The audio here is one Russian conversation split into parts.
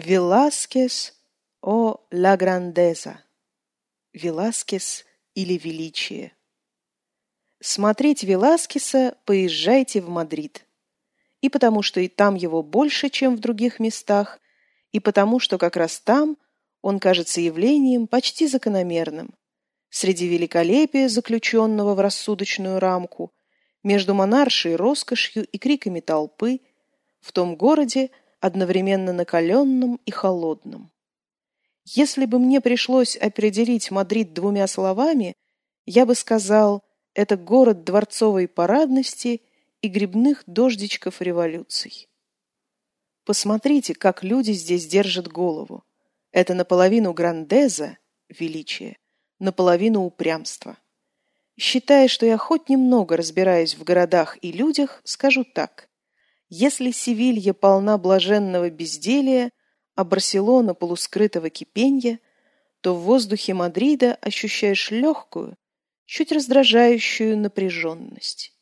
Веласкес о ла грандеза. Веласкес или величие. Смотреть Веласкеса поезжайте в Мадрид. И потому, что и там его больше, чем в других местах, и потому, что как раз там он кажется явлением почти закономерным. Среди великолепия, заключенного в рассудочную рамку, между монаршей роскошью и криками толпы, в том городе, одновременно накаленным и холодным. Если бы мне пришлось определить Мадрид двумя словами, я бы сказал, это город дворцовой парадности и грибных дождичков революций. Посмотрите, как люди здесь держат голову. Это наполовину грандеза, величие, наполовину упрямство. Считая, что я хоть немного разбираюсь в городах и людях, скажу так. Если Севилья полна блаженного безделия, а Барселона полускрытого кипенья, то в воздухе Мадрида ощущаешь легкую, чуть раздражающую напряженность.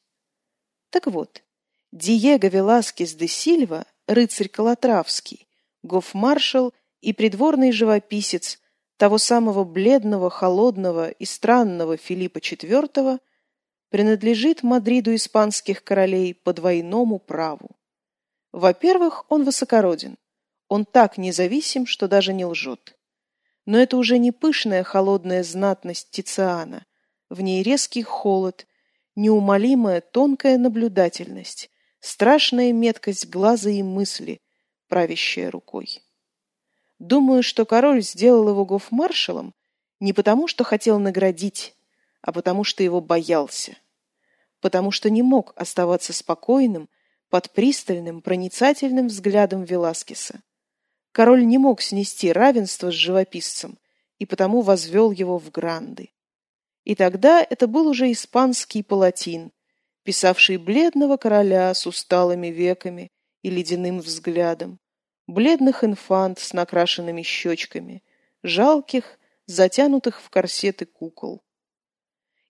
Так вот, Диего Веласкес де Сильва, рыцарь Калатравский, гофмаршал и придворный живописец того самого бледного, холодного и странного Филиппа IV, принадлежит Мадриду испанских королей по двойному праву. Во-первых, он высокороден. Он так независим, что даже не лжет. Но это уже не пышная холодная знатность Тициана. В ней резкий холод, неумолимая тонкая наблюдательность, страшная меткость глаза и мысли, правящая рукой. Думаю, что король сделал его гофмаршалом не потому, что хотел наградить, а потому, что его боялся. Потому что не мог оставаться спокойным под пристальным, проницательным взглядом Веласкеса. Король не мог снести равенство с живописцем, и потому возвел его в гранды. И тогда это был уже испанский палатин, писавший бледного короля с усталыми веками и ледяным взглядом, бледных инфант с накрашенными щечками, жалких, затянутых в корсеты кукол.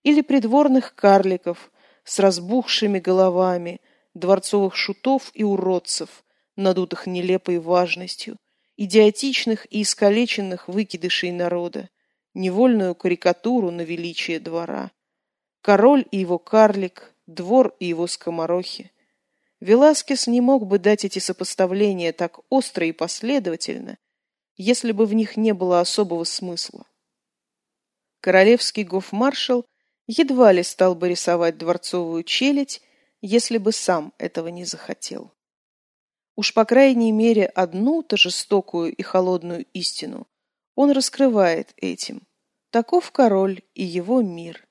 Или придворных карликов с разбухшими головами, дворцовых шутов и уродцев, надутых нелепой важностью, идиотичных и искалеченных выкидышей народа, невольную карикатуру на величие двора. Король и его карлик, двор и его скоморохи. Веласкес не мог бы дать эти сопоставления так остро и последовательно, если бы в них не было особого смысла. Королевский гофмаршал едва ли стал бы рисовать дворцовую челядь если бы сам этого не захотел. Уж по крайней мере одну-то жестокую и холодную истину он раскрывает этим. Таков король и его мир.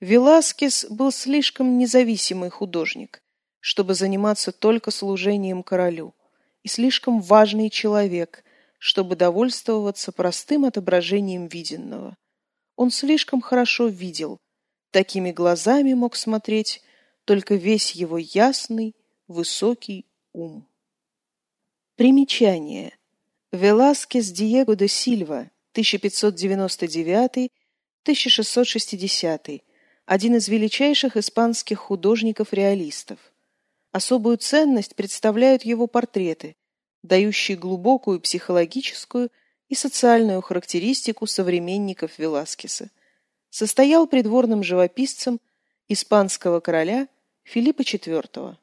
Веласкес был слишком независимый художник, чтобы заниматься только служением королю, и слишком важный человек, чтобы довольствоваться простым отображением виденного. Он слишком хорошо видел, такими глазами мог смотреть только весь его ясный, высокий ум. Примечание. Веласкес Диего де Сильва, 1599-1660, один из величайших испанских художников-реалистов. Особую ценность представляют его портреты, дающие глубокую психологическую и социальную характеристику современников Веласкеса. Состоял придворным живописцем испанского короля – Филиппа IV.